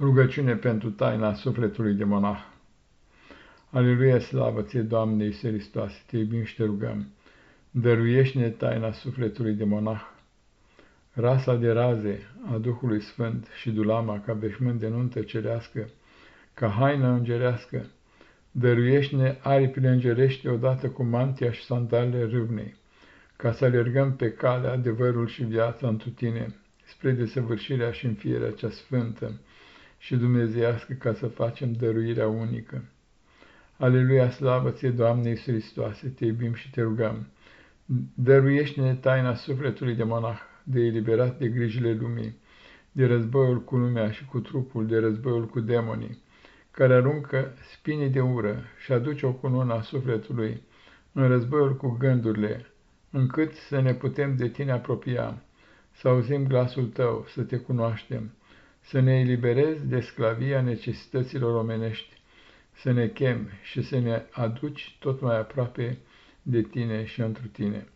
Rugăciune pentru taina sufletului de monah. Aleluia, slavă ție, Doamne Iisus Hristos, te iubim și te rugăm. Dăruiește-ne taina sufletului de monah. Rasa de raze a Duhului Sfânt și dulama ca veșmânt de nuntă cerească, ca haină îngerească, dăruiește-ne aripile îngerește odată cu mantia și sandalele râvnei, ca să alergăm pe calea adevărul și viața întru tine, spre desăvârșirea și înfierea cea sfântă, și dumnezeiască ca să facem dăruirea unică. Aleluia, slavă ție, Doamne Iisus Hristoase, te iubim și te rugăm. Dăruiește-ne taina sufletului de monah, de eliberat de grijile lumii, de războiul cu lumea și cu trupul, de războiul cu demonii, care aruncă spinii de ură și aduce o cunună a sufletului în războiul cu gândurile, încât să ne putem de tine apropia, să auzim glasul tău, să te cunoaștem, să ne eliberezi de sclavia necesităților omenești, să ne chem și să ne aduci tot mai aproape de tine și întru tine.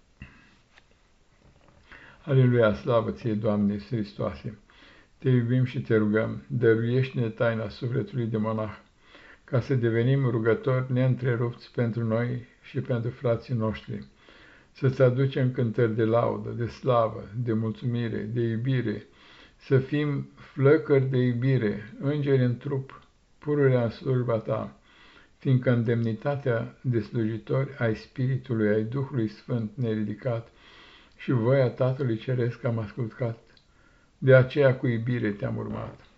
Aleluia, slavă ție, Doamne Iisus Hristoase! Te iubim și te rugăm, dăruiește-ne taina sufletului de monah, ca să devenim rugători neîntrerupți pentru noi și pentru frații noștri, să-ți aducem cântări de laudă, de slavă, de mulțumire, de iubire, să fim flăcări de iubire, îngeri în trup, pururea în slujba ta, fiindcă în demnitatea de slujitori ai Spiritului, ai Duhului Sfânt neridicat și voia Tatălui Ceresc am ascultat, de aceea cu iubire te-am urmat.